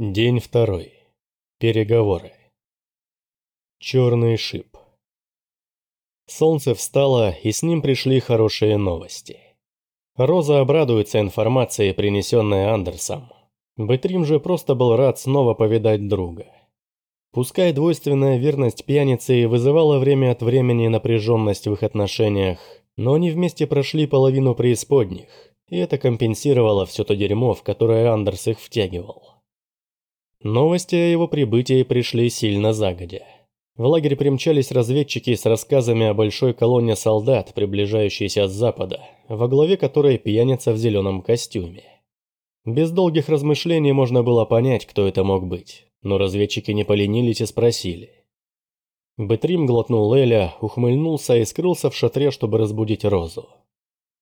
День второй. Переговоры. Черный шип. Солнце встало, и с ним пришли хорошие новости. Роза обрадуется информацией, принесенной Андерсом. Бэтрим же просто был рад снова повидать друга. Пускай двойственная верность пьяницы вызывала время от времени напряженность в их отношениях, но они вместе прошли половину преисподних, и это компенсировало все то дерьмо, в которое Андерс их втягивал. Новости о его прибытии пришли сильно загодя. В лагерь примчались разведчики с рассказами о большой колонне солдат, приближающейся с запада, во главе которой пьяница в зеленом костюме. Без долгих размышлений можно было понять, кто это мог быть, но разведчики не поленились и спросили. Бэтрим глотнул Эля, ухмыльнулся и скрылся в шатре, чтобы разбудить Розу.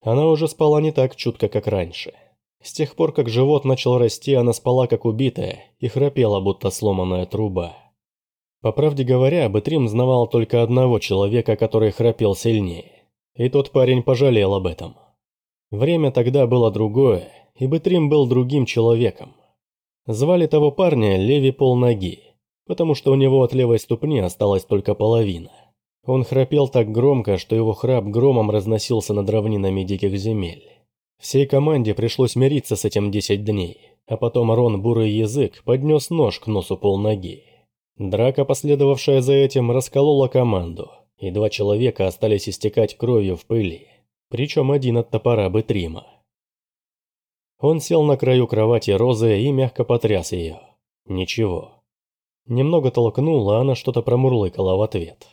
Она уже спала не так чутко, как раньше. С тех пор, как живот начал расти, она спала как убитая и храпела, будто сломанная труба. По правде говоря, Бэтрим знавал только одного человека, который храпел сильнее. И тот парень пожалел об этом. Время тогда было другое, и Бэтрим был другим человеком. Звали того парня Леви Полноги, потому что у него от левой ступни осталась только половина. Он храпел так громко, что его храп громом разносился над равнинами диких земель. Всей команде пришлось мириться с этим 10 дней, а потом Рон Бурый Язык поднес нож к носу полноги. Драка, последовавшая за этим, расколола команду, и два человека остались истекать кровью в пыли, причем один от топора Бетрима. Он сел на краю кровати Розы и мягко потряс ее. Ничего. Немного толкнул, а она что-то промурлыкала в ответ.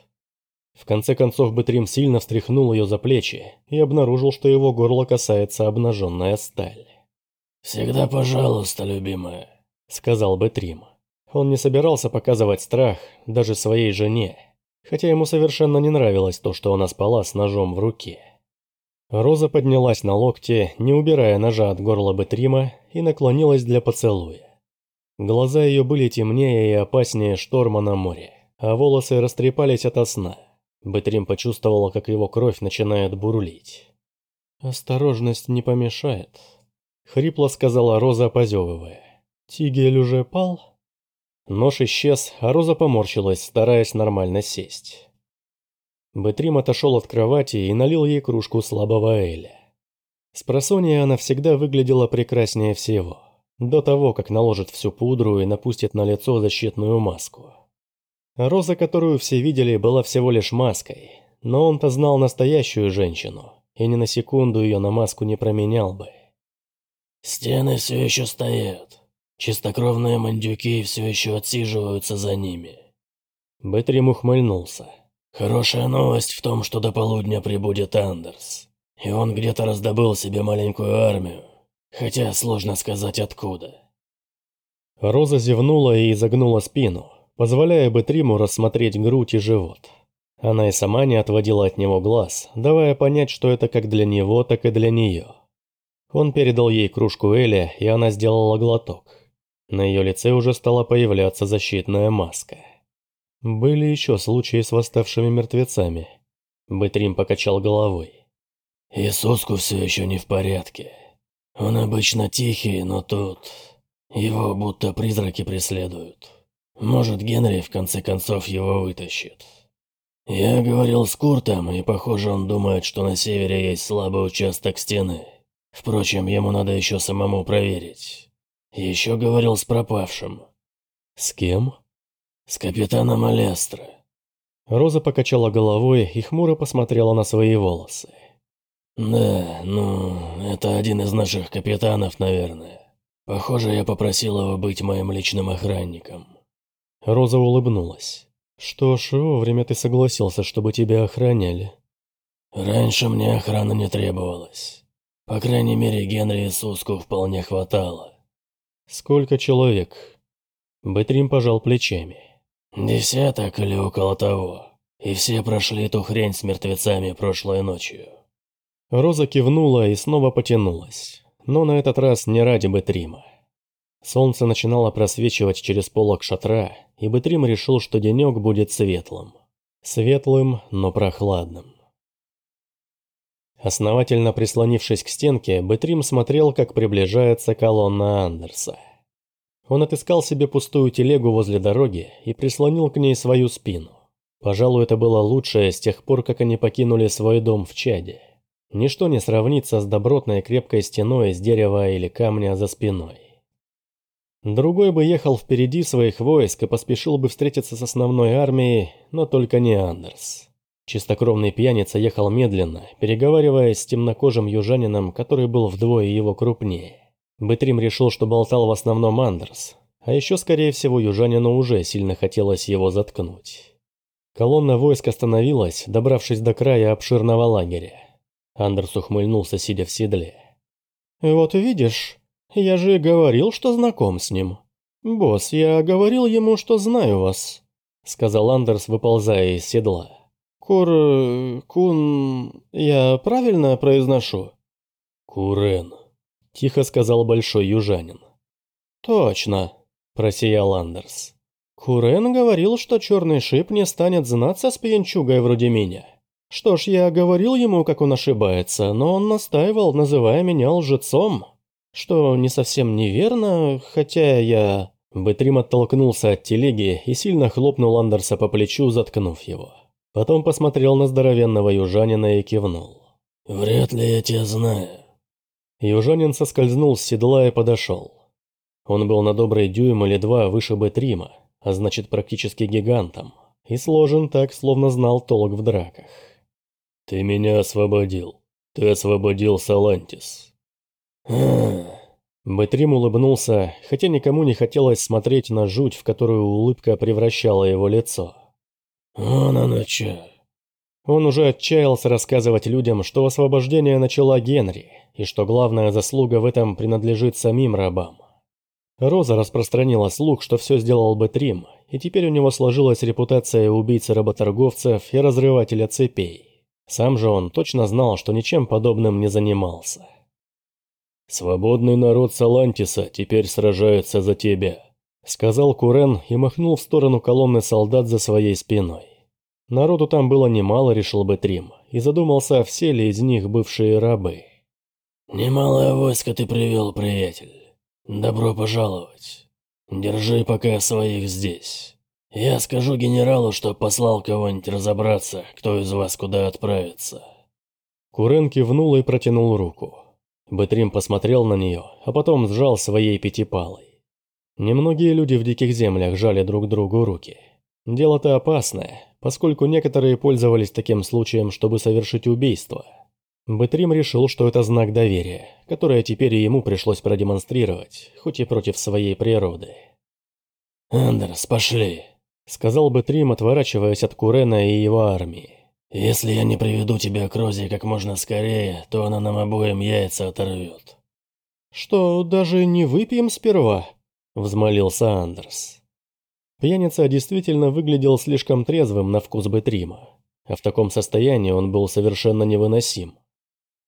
В конце концов Бэтрим сильно встряхнул ее за плечи и обнаружил, что его горло касается обнаженная сталь. «Всегда пожалуйста, любимая», — сказал Бэтрим. Он не собирался показывать страх даже своей жене, хотя ему совершенно не нравилось то, что она спала с ножом в руке. Роза поднялась на локте, не убирая ножа от горла Бэтрима, и наклонилась для поцелуя. Глаза ее были темнее и опаснее шторма на море, а волосы растрепались ото сна. Бэтрим почувствовала, как его кровь начинает бурлить. «Осторожность не помешает», — хрипло сказала Роза, позевывая. «Тигель уже пал?» Нож исчез, а Роза поморщилась, стараясь нормально сесть. Бэтрим отошел от кровати и налил ей кружку слабого Эля. С просонья она всегда выглядела прекраснее всего, до того, как наложит всю пудру и напустит на лицо защитную маску. Роза, которую все видели, была всего лишь маской, но он-то знал настоящую женщину, и ни на секунду ее на маску не променял бы. «Стены все еще стоят. Чистокровные мандюки все еще отсиживаются за ними». Бэтрим ухмыльнулся. «Хорошая новость в том, что до полудня прибудет Андерс. И он где-то раздобыл себе маленькую армию, хотя сложно сказать откуда». Роза зевнула и изогнула спину, позволяя Бетриму рассмотреть грудь и живот. Она и сама не отводила от него глаз, давая понять, что это как для него, так и для нее. Он передал ей кружку Эля, и она сделала глоток. На ее лице уже стала появляться защитная маска. Были еще случаи с восставшими мертвецами. Бэтрим покачал головой. Иисуску все еще не в порядке. Он обычно тихий, но тут... Его будто призраки преследуют. Может, Генри в конце концов его вытащит. Я говорил с Куртом, и похоже, он думает, что на севере есть слабый участок стены. Впрочем, ему надо еще самому проверить. Еще говорил с пропавшим. С кем? С капитаном Алестро. Роза покачала головой и хмуро посмотрела на свои волосы. Да, ну, это один из наших капитанов, наверное. Похоже, я попросил его быть моим личным охранником. Роза улыбнулась. «Что ж, вовремя ты согласился, чтобы тебя охраняли». «Раньше мне охрана не требовалась. По крайней мере, Генри и Суску вполне хватало». «Сколько человек?» Бэтрим пожал плечами. «Десяток или около того. И все прошли ту хрень с мертвецами прошлой ночью». Роза кивнула и снова потянулась, но на этот раз не ради Бэтрима. Солнце начинало просвечивать через полок шатра, и Бэтрим решил, что денек будет светлым. Светлым, но прохладным. Основательно прислонившись к стенке, Бэтрим смотрел, как приближается колонна Андерса. Он отыскал себе пустую телегу возле дороги и прислонил к ней свою спину. Пожалуй, это было лучшее с тех пор, как они покинули свой дом в Чаде. Ничто не сравнится с добротной крепкой стеной из дерева или камня за спиной. Другой бы ехал впереди своих войск и поспешил бы встретиться с основной армией, но только не Андерс. Чистокровный пьяница ехал медленно, переговариваясь с темнокожим южанином, который был вдвое его крупнее. Бэтрим решил, что болтал в основном Андерс, а еще, скорее всего, южанину уже сильно хотелось его заткнуть. Колонна войск остановилась, добравшись до края обширного лагеря. Андерс ухмыльнулся, сидя в седле. «Вот видишь, я же говорил, что знаком с ним. Босс, я говорил ему, что знаю вас», — сказал Андерс, выползая из седла. «Кур... кун... я правильно произношу?» «Курен», — тихо сказал большой южанин. «Точно», — просиял Андерс. «Курен говорил, что черный шип не станет знаться с пьянчугой вроде меня. Что ж, я говорил ему, как он ошибается, но он настаивал, называя меня лжецом. Что не совсем неверно, хотя я...» Бэтрим оттолкнулся от телеги и сильно хлопнул Андерса по плечу, заткнув его. Потом посмотрел на здоровенного южанина и кивнул. «Вряд ли я тебя знаю». Южанин соскользнул с седла и подошел. Он был на добрый дюйм или два выше Бэтрима, а значит практически гигантом, и сложен так, словно знал толк в драках. «Ты меня освободил. Ты освободил Салантис». Бэтрим улыбнулся, хотя никому не хотелось смотреть на жуть, в которую улыбка превращала его лицо. «Он оно чё?» Он уже отчаялся рассказывать людям, что освобождение начала Генри, и что главная заслуга в этом принадлежит самим рабам. Роза распространила слух, что все сделал бы Трим, и теперь у него сложилась репутация убийцы-работорговцев и разрывателя цепей. Сам же он точно знал, что ничем подобным не занимался. «Свободный народ Салантиса теперь сражается за тебя», Сказал Курен и махнул в сторону колонны солдат за своей спиной. Народу там было немало, решил бы Трим, и задумался, все ли из них бывшие рабы. «Немалое войско ты привел, приятель. Добро пожаловать. Держи пока своих здесь. Я скажу генералу, что послал кого-нибудь разобраться, кто из вас куда отправится». Курен кивнул и протянул руку. Бэтрим посмотрел на нее, а потом сжал своей пятипалой. Немногие люди в диких землях жали друг другу руки. Дело-то опасное, поскольку некоторые пользовались таким случаем, чтобы совершить убийство. Бэтрим решил, что это знак доверия, которое теперь и ему пришлось продемонстрировать, хоть и против своей природы. «Андерс, пошли», — сказал Бэтрим, отворачиваясь от Курена и его армии. «Если я не приведу тебя к Розе как можно скорее, то она нам обоим яйца оторвет». «Что, даже не выпьем сперва?» – взмолился Андерс. Пьяница действительно выглядел слишком трезвым на вкус Бетрима, а в таком состоянии он был совершенно невыносим.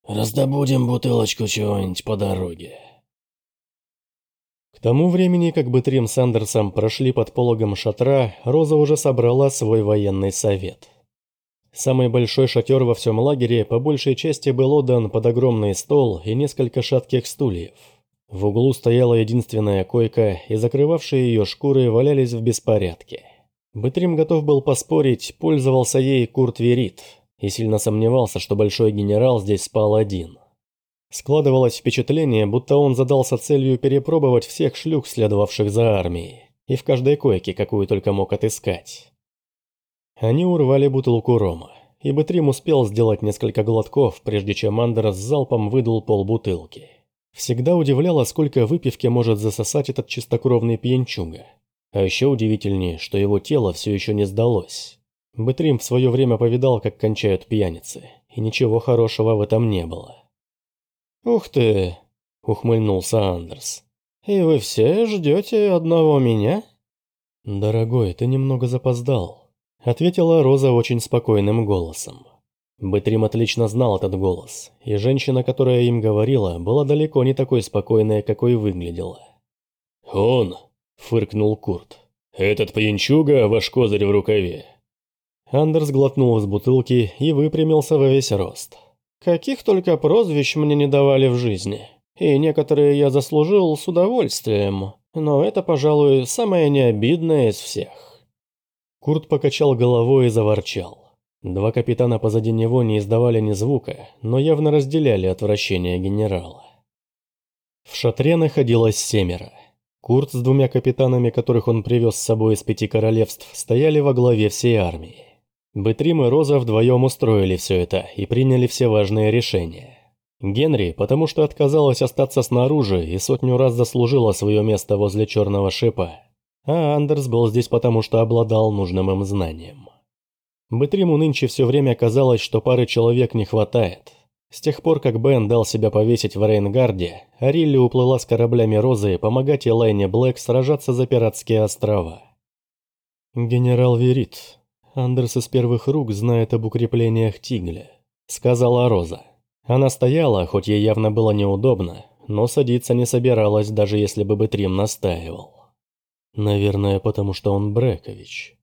«Раздобудем бутылочку чего-нибудь по дороге». К тому времени, как Бетрим с Андерсом прошли под пологом шатра, Роза уже собрала свой военный совет. Самый большой шатер во всем лагере по большей части был отдан под огромный стол и несколько шатких стульев. В углу стояла единственная койка, и закрывавшие ее шкуры валялись в беспорядке. Бэтрим готов был поспорить, пользовался ей Курт Верит, и сильно сомневался, что большой генерал здесь спал один. Складывалось впечатление, будто он задался целью перепробовать всех шлюх, следовавших за армией, и в каждой койке, какую только мог отыскать. Они урвали бутылку рома, и Бэтрим успел сделать несколько глотков, прежде чем Андерс залпом выдул полбутылки. Всегда удивляло, сколько выпивки может засосать этот чистокровный пьянчуга. А еще удивительнее, что его тело все еще не сдалось. Бэтрим в свое время повидал, как кончают пьяницы, и ничего хорошего в этом не было. «Ух ты!» – ухмыльнулся Андерс. «И вы все ждете одного меня?» «Дорогой, ты немного запоздал», – ответила Роза очень спокойным голосом. Бэтрим отлично знал этот голос, и женщина, которая им говорила, была далеко не такой спокойная, какой выглядела. «Он!» – фыркнул Курт. «Этот пьянчуга – ваш козырь в рукаве!» Андерс глотнул из бутылки и выпрямился во весь рост. «Каких только прозвищ мне не давали в жизни, и некоторые я заслужил с удовольствием. но это, пожалуй, самое необидное из всех». Курт покачал головой и заворчал. Два капитана позади него не издавали ни звука, но явно разделяли отвращение генерала. В шатре находилось семеро. Курт с двумя капитанами, которых он привез с собой из пяти королевств, стояли во главе всей армии. Бэтрим и Роза вдвоем устроили все это и приняли все важные решения. Генри, потому что отказалась остаться снаружи и сотню раз заслужила свое место возле черного шипа. А Андерс был здесь потому, что обладал нужным им знанием. Бэтриму нынче все время казалось, что пары человек не хватает. С тех пор, как Бен дал себя повесить в Рейнгарде, Арилли уплыла с кораблями Розы помогать Элайне Блэк сражаться за пиратские острова. «Генерал верит. Андерс из первых рук знает об укреплениях Тигля», — сказала Роза. Она стояла, хоть ей явно было неудобно, но садиться не собиралась, даже если бы Бэтрим настаивал. Наверное, потому что он Брекович.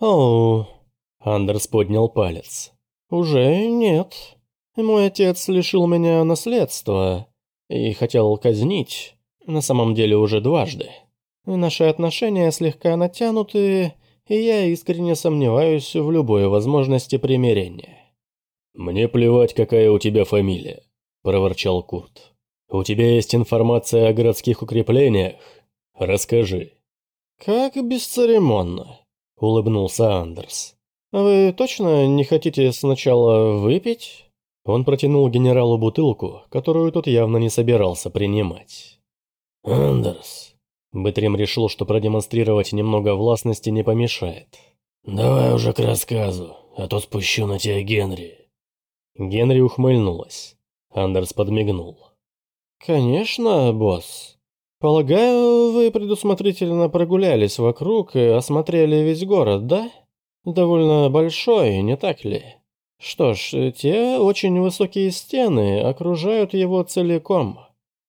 «Оу...» — Андерс поднял палец. «Уже нет. Мой отец лишил меня наследства и хотел казнить, на самом деле уже дважды. Наши отношения слегка натянуты, и я искренне сомневаюсь в любой возможности примирения. «Мне плевать, какая у тебя фамилия», – проворчал Курт. «У тебя есть информация о городских укреплениях? Расскажи». «Как бесцеремонно», – улыбнулся Андерс. «Вы точно не хотите сначала выпить?» Он протянул генералу бутылку, которую тот явно не собирался принимать. «Андерс». Бэтрим решил, что продемонстрировать немного властности не помешает. «Давай уже к рассказу, а то спущу на тебя Генри». Генри ухмыльнулась. Андерс подмигнул. «Конечно, босс. Полагаю, вы предусмотрительно прогулялись вокруг и осмотрели весь город, да? Довольно большой, не так ли?» Что ж, те очень высокие стены окружают его целиком.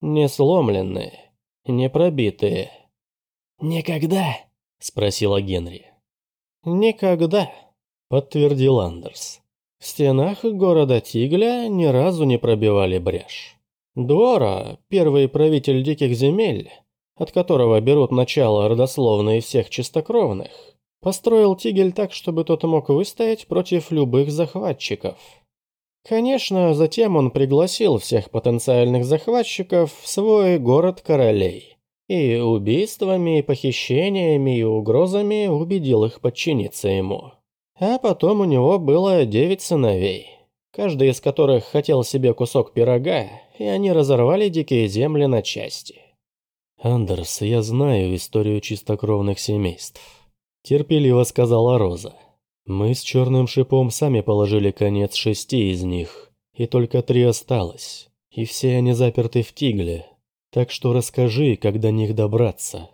Не сломленные, не пробитые. «Никогда?» – спросила Генри. «Никогда», – подтвердил Андерс. В стенах города Тигля ни разу не пробивали брешь. Дуора, первый правитель диких земель, от которого берут начало родословные всех чистокровных, Построил Тигель так, чтобы тот мог выстоять против любых захватчиков. Конечно, затем он пригласил всех потенциальных захватчиков в свой город королей. И убийствами, и похищениями, и угрозами убедил их подчиниться ему. А потом у него было девять сыновей, каждый из которых хотел себе кусок пирога, и они разорвали дикие земли на части. Андерс, я знаю историю чистокровных семейств. Терпеливо сказала Роза. Мы с черным шипом сами положили конец шести из них, и только три осталось, и все они заперты в тигле. Так что расскажи, как до них добраться.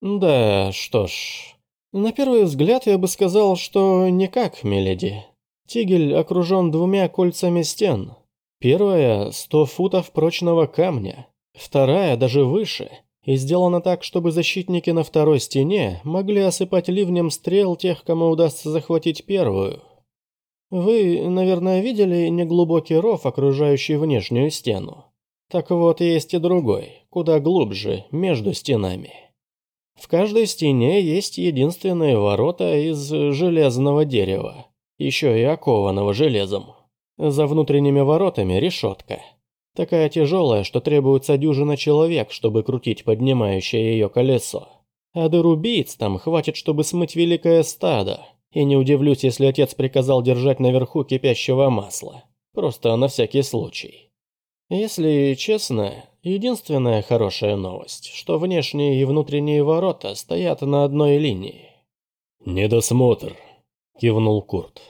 Да, что ж. На первый взгляд я бы сказал, что никак, миледи. Тигель окружен двумя кольцами стен. Первая – сто футов прочного камня, вторая даже выше – и сделано так, чтобы защитники на второй стене могли осыпать ливнем стрел тех, кому удастся захватить первую. Вы, наверное, видели неглубокий ров, окружающий внешнюю стену. Так вот, есть и другой, куда глубже, между стенами. В каждой стене есть единственные ворота из железного дерева, еще и окованного железом. За внутренними воротами решетка – Такая тяжелая, что требуется дюжина человек, чтобы крутить поднимающее ее колесо. А дырубийц там хватит, чтобы смыть великое стадо. И не удивлюсь, если отец приказал держать наверху кипящего масла. Просто на всякий случай. Если честно, единственная хорошая новость, что внешние и внутренние ворота стоят на одной линии. «Недосмотр», — кивнул Курт.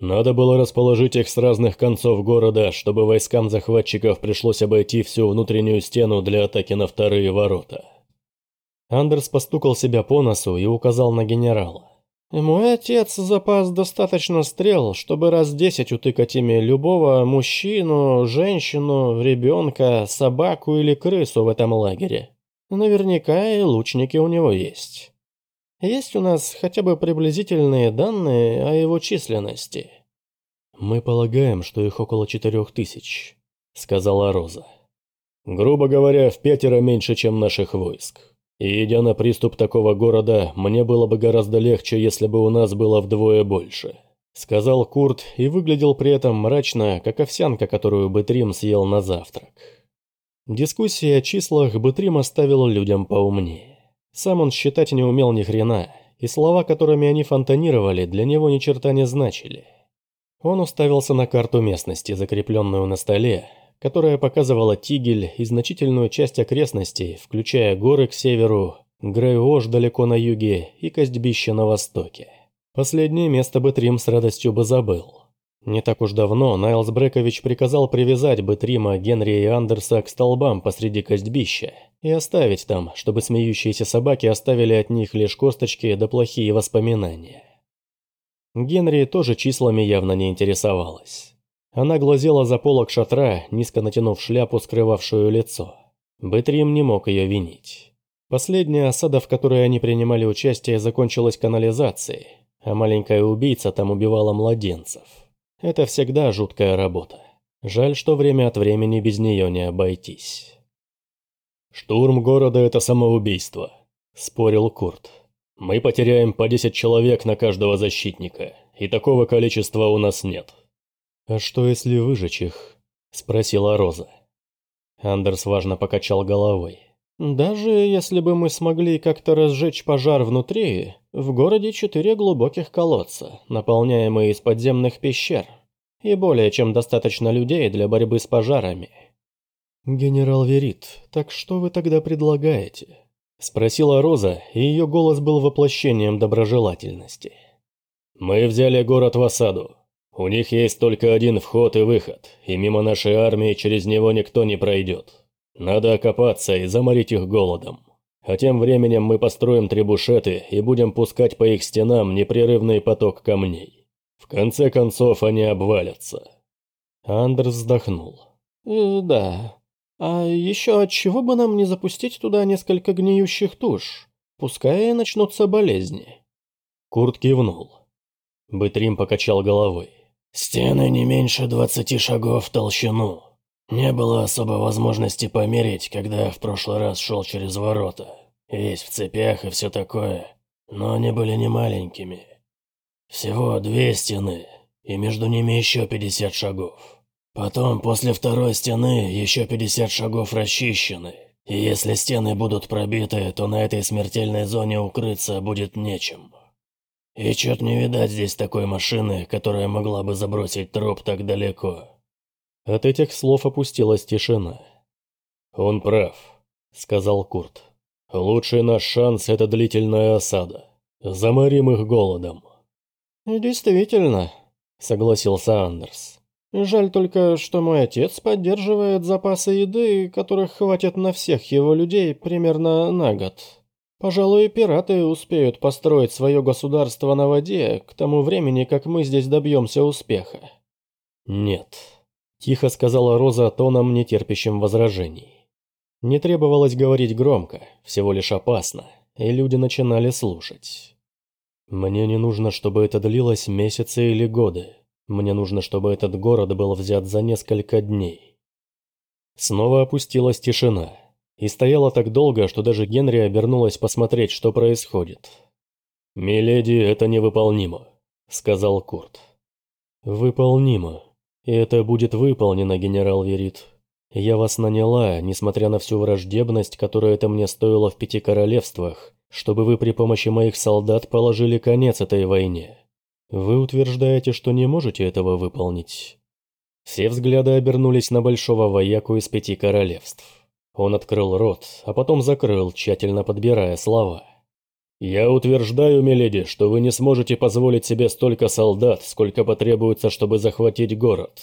Надо было расположить их с разных концов города, чтобы войскам захватчиков пришлось обойти всю внутреннюю стену для атаки на вторые ворота. Андерс постукал себя по носу и указал на генерала. «Мой отец запас достаточно стрел, чтобы раз десять утыкать ими любого мужчину, женщину, ребенка, собаку или крысу в этом лагере. Наверняка и лучники у него есть». Есть у нас хотя бы приблизительные данные о его численности?» «Мы полагаем, что их около четырех тысяч», — сказала Роза. «Грубо говоря, в пятеро меньше, чем наших войск. И идя на приступ такого города, мне было бы гораздо легче, если бы у нас было вдвое больше. Сказал Курт и выглядел при этом мрачно, как овсянка, которую Бэтрим съел на завтрак. Дискуссии о числах Бэтрим оставил людям поумнее. Сам он считать не умел ни хрена, и слова, которыми они фонтанировали, для него ни черта не значили. Он уставился на карту местности, закрепленную на столе, которая показывала Тигель и значительную часть окрестностей, включая горы к северу, Грейош далеко на юге и Костьбище на востоке. Последнее место Бэтрим с радостью бы забыл. Не так уж давно Найлс Брекович приказал привязать Бэтрима, Генри и Андерса к столбам посреди Костьбища и оставить там, чтобы смеющиеся собаки оставили от них лишь косточки да плохие воспоминания. Генри тоже числами явно не интересовалась. Она глазела за полок шатра, низко натянув шляпу, скрывавшую лицо. Бэтрим не мог ее винить. Последняя осада, в которой они принимали участие, закончилась канализацией, а маленькая убийца там убивала младенцев. Это всегда жуткая работа. Жаль, что время от времени без нее не обойтись. «Штурм города – это самоубийство», – спорил Курт. Мы потеряем по 10 человек на каждого защитника, и такого количества у нас нет. А что если выжечь их? Спросила Роза. Андерс важно покачал головой. Даже если бы мы смогли как-то разжечь пожар внутри, в городе четыре глубоких колодца, наполняемые из подземных пещер, и более чем достаточно людей для борьбы с пожарами. Генерал Верит, так что вы тогда предлагаете? Спросила Роза, и ее голос был воплощением доброжелательности. «Мы взяли город в осаду. У них есть только один вход и выход, и мимо нашей армии через него никто не пройдет. Надо окопаться и заморить их голодом. А тем временем мы построим требушеты и будем пускать по их стенам непрерывный поток камней. В конце концов они обвалятся». Андерс вздохнул. «Э, «Да, а еще от чего бы нам не запустить туда несколько гниющих туш? Пускай начнутся болезни. Курт кивнул. Бытрим покачал головой. Стены не меньше двадцати шагов в толщину. Не было особой возможности померить, когда я в прошлый раз шел через ворота. Весь в цепях и все такое. Но они были не маленькими. Всего две стены, и между ними еще пятьдесят шагов. Потом, после второй стены, еще 50 шагов расчищены. И если стены будут пробиты, то на этой смертельной зоне укрыться будет нечем. И чё не видать здесь такой машины, которая могла бы забросить труп так далеко. От этих слов опустилась тишина. «Он прав», — сказал Курт. «Лучший наш шанс — это длительная осада. Заморим их голодом». «Действительно», — согласился Андерс. Жаль только, что мой отец поддерживает запасы еды, которых хватит на всех его людей примерно на год. Пожалуй, пираты успеют построить свое государство на воде к тому времени, как мы здесь добьемся успеха. Нет, тихо сказала Роза тоном, нетерпящим возражений. Не требовалось говорить громко, всего лишь опасно, и люди начинали слушать. Мне не нужно, чтобы это длилось месяцы или годы. Мне нужно, чтобы этот город был взят за несколько дней. Снова опустилась тишина. И стояла так долго, что даже Генри обернулась посмотреть, что происходит. «Миледи, это невыполнимо», — сказал Курт. «Выполнимо. И это будет выполнено, генерал Верит. Я вас наняла, несмотря на всю враждебность, которую это мне стоило в пяти королевствах, чтобы вы при помощи моих солдат положили конец этой войне. Вы утверждаете, что не можете этого выполнить? Все взгляды обернулись на большого вояку из пяти королевств. Он открыл рот, а потом закрыл, тщательно подбирая слова. «Я утверждаю, миледи, что вы не сможете позволить себе столько солдат, сколько потребуется, чтобы захватить город.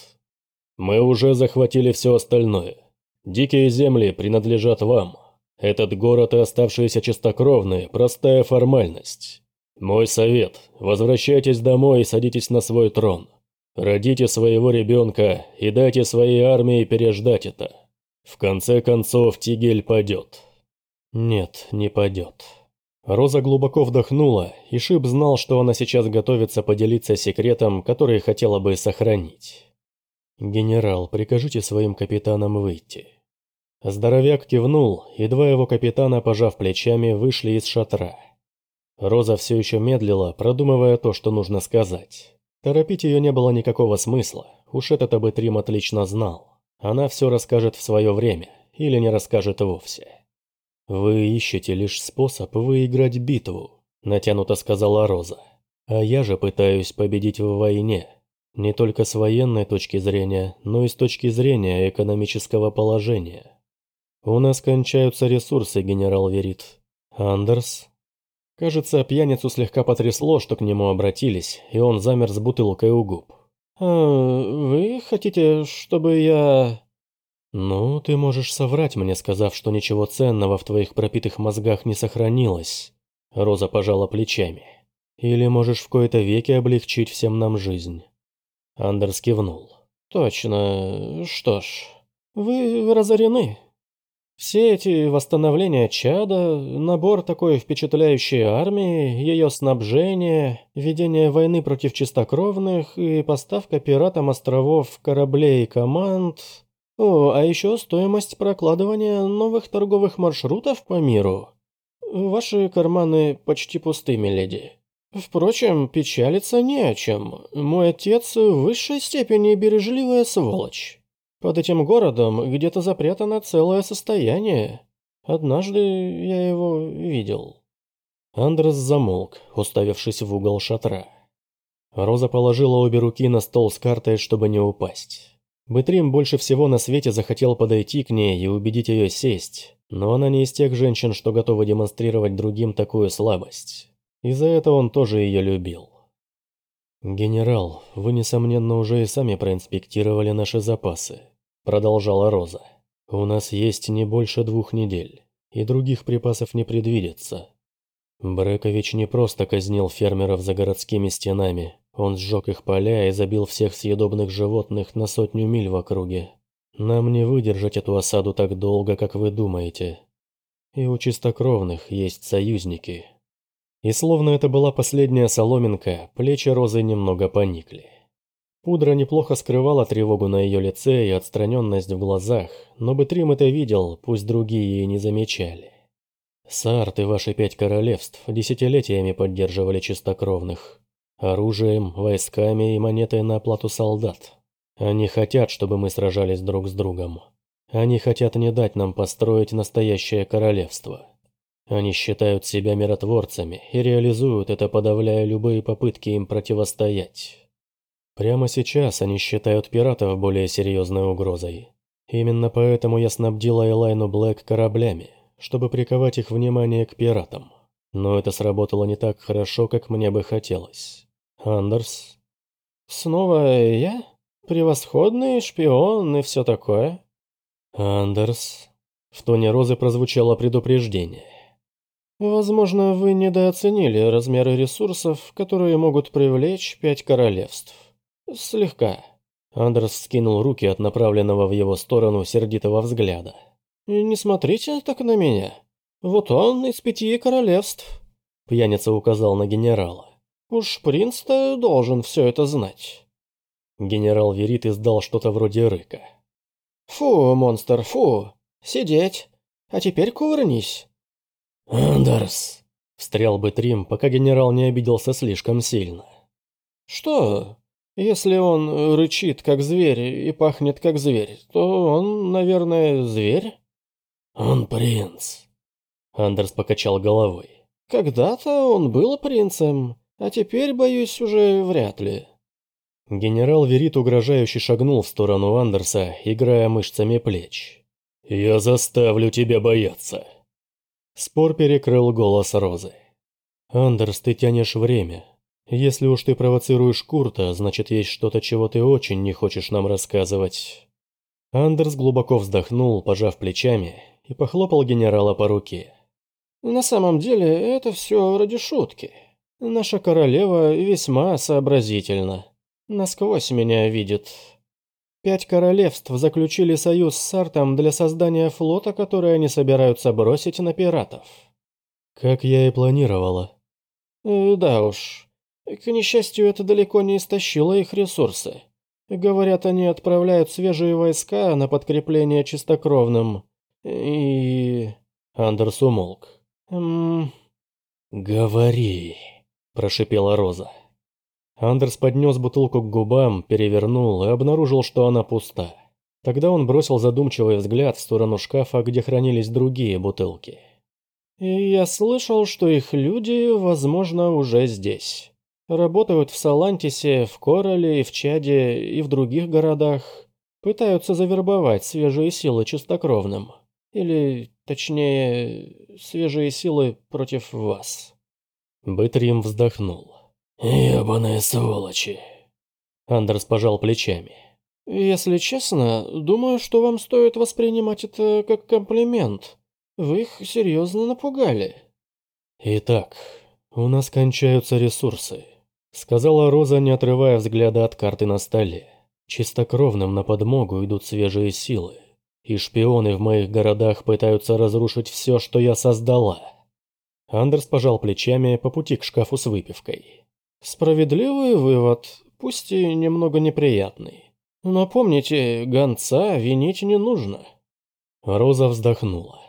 Мы уже захватили все остальное. Дикие земли принадлежат вам. Этот город и оставшиеся чистокровные – простая формальность. Мой совет – возвращайтесь домой и садитесь на свой трон. Родите своего ребенка и дайте своей армии переждать это. В конце концов Тигель падет. Нет, не падет. Роза глубоко вдохнула, и Шип знал, что она сейчас готовится поделиться секретом, который хотела бы сохранить. «Генерал, прикажите своим капитанам выйти». Здоровяк кивнул, и два его капитана, пожав плечами, вышли из шатра. Роза все еще медлила, продумывая то, что нужно сказать. Торопить ее не было никакого смысла, уж этот Абэтрим отлично знал. Она все расскажет в свое время, или не расскажет вовсе. «Вы ищете лишь способ выиграть битву», – натянуто сказала Роза. «А я же пытаюсь победить в войне, не только с военной точки зрения, но и с точки зрения экономического положения. У нас кончаются ресурсы, генерал Верит. Андерс, Кажется, пьяницу слегка потрясло, что к нему обратились, и он замер с бутылкой у губ. «А вы хотите, чтобы я...» «Ну, ты можешь соврать мне, сказав, что ничего ценного в твоих пропитых мозгах не сохранилось». Роза пожала плечами. «Или можешь в кои-то веки облегчить всем нам жизнь». Андерс кивнул. «Точно. Что ж, вы разорены. Все эти восстановления чада, набор такой впечатляющей армии, ее снабжение, ведение войны против чистокровных и поставка пиратам островов кораблей и команд. О, а еще стоимость прокладывания новых торговых маршрутов по миру. Ваши карманы почти пусты, миледи. Впрочем, печалиться не о чем. Мой отец в высшей степени бережливая сволочь. Под этим городом где-то запрятано целое состояние. Однажды я его видел». Андрес замолк, уставившись в угол шатра. Роза положила обе руки на стол с картой, чтобы не упасть. Бытрим больше всего на свете захотел подойти к ней и убедить ее сесть, но она не из тех женщин, что готовы демонстрировать другим такую слабость. И за это он тоже ее любил. «Генерал, вы, несомненно, уже и сами проинспектировали наши запасы продолжала Роза. «У нас есть не больше двух недель, и других припасов не предвидится. Брекович не просто казнил фермеров за городскими стенами, он сжег их поля и забил всех съедобных животных на сотню миль в округе. Нам не выдержать эту осаду так долго, как вы думаете. И у чистокровных есть союзники». И словно это была последняя соломинка, плечи Розы немного поникли. Пудра неплохо скрывала тревогу на ее лице и отстраненность в глазах, но Бэтрим это видел, пусть другие и не замечали. Сарт и ваши пять королевств десятилетиями поддерживали чистокровных. Оружием, войсками и монетой на оплату солдат. Они хотят, чтобы мы сражались друг с другом. Они хотят не дать нам построить настоящее королевство. Они считают себя миротворцами и реализуют это, подавляя любые попытки им противостоять. Прямо сейчас они считают пиратов более серьезной угрозой. Именно поэтому я снабдила Элайну Блэк кораблями, чтобы приковать их внимание к пиратам. Но это сработало не так хорошо, как мне бы хотелось. Андерс? Снова я? Превосходный шпион и все такое? Андерс? В тоне Розы прозвучало предупреждение. Возможно, вы недооценили размеры ресурсов, которые могут привлечь пять королевств. «Слегка». Андерс скинул руки от направленного в его сторону сердитого взгляда. «Не смотрите так на меня. Вот он из пяти королевств». Пьяница указал на генерала. «Уж принц-то должен все это знать». Генерал Верит издал что-то вроде рыка. «Фу, монстр, фу! Сидеть! А теперь кувырнись!» «Андерс!» — встрял бы Трим, пока генерал не обиделся слишком сильно. «Что?» Если он рычит, как зверь, и пахнет, как зверь, то он, наверное, зверь? Он принц. Андерс покачал головой. Когда-то он был принцем, а теперь, боюсь, уже вряд ли. Генерал Верит угрожающе шагнул в сторону Андерса, играя мышцами плеч. «Я заставлю тебя бояться». Спор перекрыл голос Розы. «Андерс, ты тянешь время. Если уж ты провоцируешь Курта, значит есть что-то, чего ты очень не хочешь нам рассказывать». Андерс глубоко вздохнул, пожав плечами, и похлопал генерала по руке. «На самом деле, это все ради шутки. Наша королева весьма сообразительна. Насквозь меня видит. Пять королевств заключили союз с Сартом для создания флота, который они собираются бросить на пиратов». «Как я и планировала». Э, «Да уж. К несчастью, это далеко не истощило их ресурсы. Говорят, они отправляют свежие войска на подкрепление чистокровным. И... Андерс умолк. «Эм... «Говори», – прошипела Роза. Андерс поднес бутылку к губам, перевернул и обнаружил, что она пуста. Тогда он бросил задумчивый взгляд в сторону шкафа, где хранились другие бутылки. «И я слышал, что их люди, возможно, уже здесь. Работают в Салантисе, в Короле, в Чаде и в других городах. Пытаются завербовать свежие силы чистокровным. Или, точнее, свежие силы против вас». Бытрим вздохнул. «Ебаные сволочи!» Андерс пожал плечами. «Если честно, думаю, что вам стоит воспринимать это как комплимент. Вы их серьезно напугали». «Итак, у нас кончаются ресурсы», — сказала Роза, не отрывая взгляда от карты на столе. «Чистокровным на подмогу идут свежие силы, и шпионы в моих городах пытаются разрушить все, что я создала». Андерс пожал плечами по пути к шкафу с выпивкой. «Справедливый вывод, пусть и немного неприятный. Но помните, гонца винить не нужно. Роза вздохнула.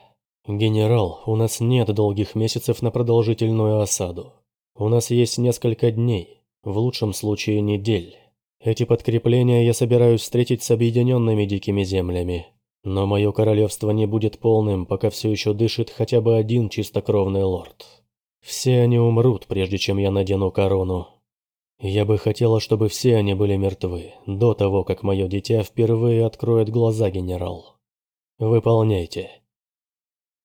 «Генерал, у нас нет долгих месяцев на продолжительную осаду. У нас есть несколько дней, в лучшем случае недель. Эти подкрепления я собираюсь встретить с объединенными дикими землями. Но мое королевство не будет полным, пока все еще дышит хотя бы один чистокровный лорд. Все они умрут, прежде чем я надену корону. Я бы хотела, чтобы все они были мертвы, до того, как мое дитя впервые откроет глаза, генерал. Выполняйте.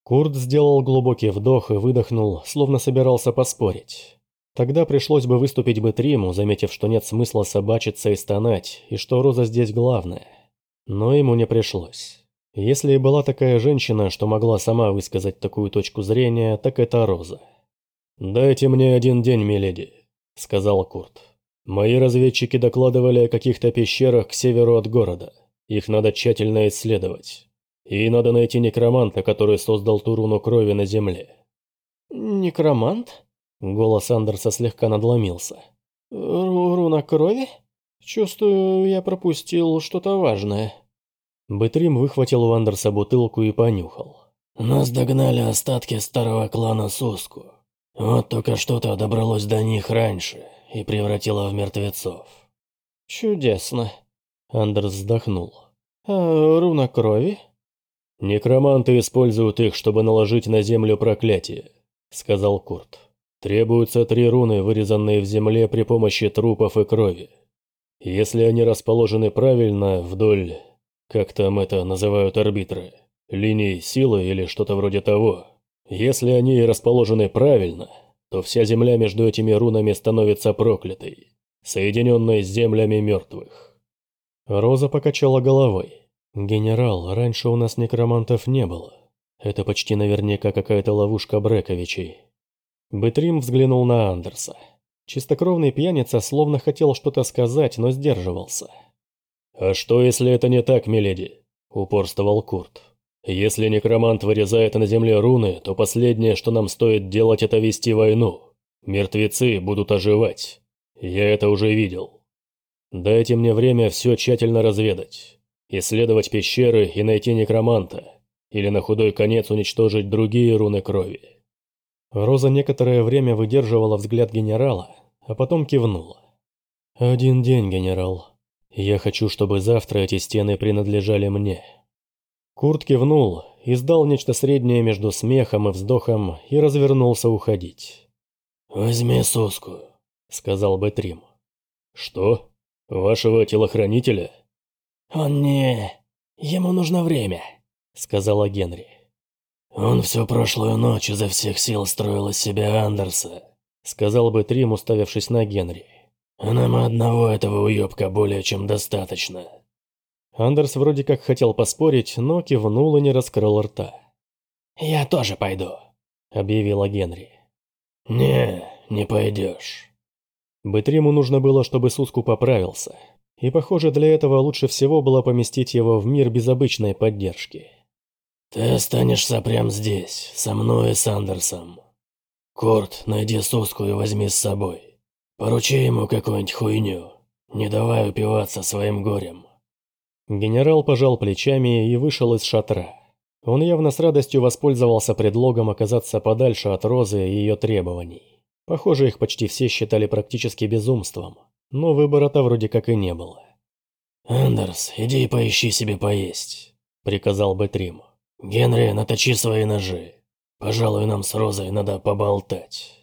Курт сделал глубокий вдох и выдохнул, словно собирался поспорить. Тогда пришлось бы выступить бы Триму, заметив, что нет смысла собачиться и стонать, и что Роза здесь главная. Но ему не пришлось. Если и была такая женщина, что могла сама высказать такую точку зрения, так это Роза. «Дайте мне один день, миледи», — сказал Курт. Мои разведчики докладывали о каких-то пещерах к северу от города. Их надо тщательно исследовать. И надо найти некроманта, который создал ту руну крови на земле. «Некромант?» Голос Андерса слегка надломился. «Руна крови? Чувствую, я пропустил что-то важное». Бэтрим выхватил у Андерса бутылку и понюхал. «Нас догнали остатки старого клана Суску. Вот только что-то добралось до них раньше и превратила в мертвецов. «Чудесно», — Андерс вздохнул. «А руна крови?» «Некроманты используют их, чтобы наложить на землю проклятие», — сказал Курт. «Требуются три руны, вырезанные в земле при помощи трупов и крови. Если они расположены правильно, вдоль, как там это называют арбитры, линий силы или что-то вроде того, если они расположены правильно, то вся земля между этими рунами становится проклятой, соединенной с землями мертвых. Роза покачала головой. «Генерал, раньше у нас некромантов не было. Это почти наверняка какая-то ловушка Брековичей». Бытрим взглянул на Андерса. Чистокровный пьяница словно хотел что-то сказать, но сдерживался. «А что, если это не так, миледи?» – упорствовал Курт. Если некромант вырезает на земле руны, то последнее, что нам стоит делать, это вести войну. Мертвецы будут оживать. Я это уже видел. Дайте мне время все тщательно разведать. Исследовать пещеры и найти некроманта. Или на худой конец уничтожить другие руны крови. Роза некоторое время выдерживала взгляд генерала, а потом кивнула. «Один день, генерал. Я хочу, чтобы завтра эти стены принадлежали мне». Курт кивнул, издал нечто среднее между смехом и вздохом и развернулся уходить. «Возьми соску», — сказал Бэтрим. «Что? Вашего телохранителя?» «Он не... Ему нужно время», — сказала Генри. «Он всю прошлую ночь изо всех сил строил из себя Андерса», — сказал Бэтрим, уставившись на Генри. «А нам одного этого уёбка более чем достаточно». Андерс вроде как хотел поспорить, но кивнул и не раскрыл рта. «Я тоже пойду», — объявила Генри. «Не, не пойдешь». Бытриму нужно было, чтобы Суску поправился. И, похоже, для этого лучше всего было поместить его в мир без обычной поддержки. «Ты останешься прямо здесь, со мной и с Андерсом. Корт, найди соску и возьми с собой. Поручи ему какую-нибудь хуйню, не давай упиваться своим горем». Генерал пожал плечами и вышел из шатра. Он явно с радостью воспользовался предлогом оказаться подальше от Розы и ее требований. Похоже, их почти все считали практически безумством, но выбора-то вроде как и не было. «Андерс, иди поищи себе поесть», – приказал Бэтрим. «Генри, наточи свои ножи. Пожалуй, нам с Розой надо поболтать».